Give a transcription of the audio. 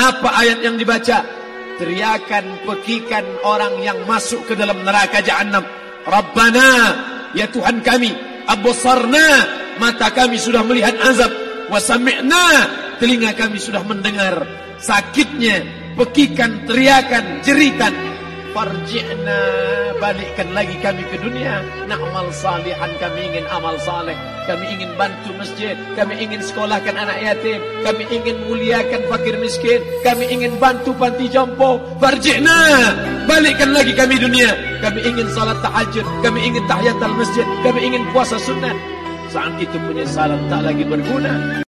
Apa ayat yang dibaca? Teriakan, pekikan orang yang masuk ke dalam neraka jahannam. Rabbana, ya Tuhan kami, absarna, mata kami sudah melihat azab, wa sami'na, telinga kami sudah mendengar sakitnya, pekikan, teriakan, jeritan. Farji'na, balikkan lagi kami ke dunia. Na'mal salihan, kami ingin amal saleh. Kami ingin bantu masjid. Kami ingin sekolahkan anak yatim. Kami ingin muliakan fakir miskin. Kami ingin bantu panti jompo. Farji'na, balikkan lagi kami dunia. Kami ingin salat tahajud. Kami ingin tahiyatul masjid. Kami ingin puasa sunnah. Saat itu penyesalan tak lagi berguna.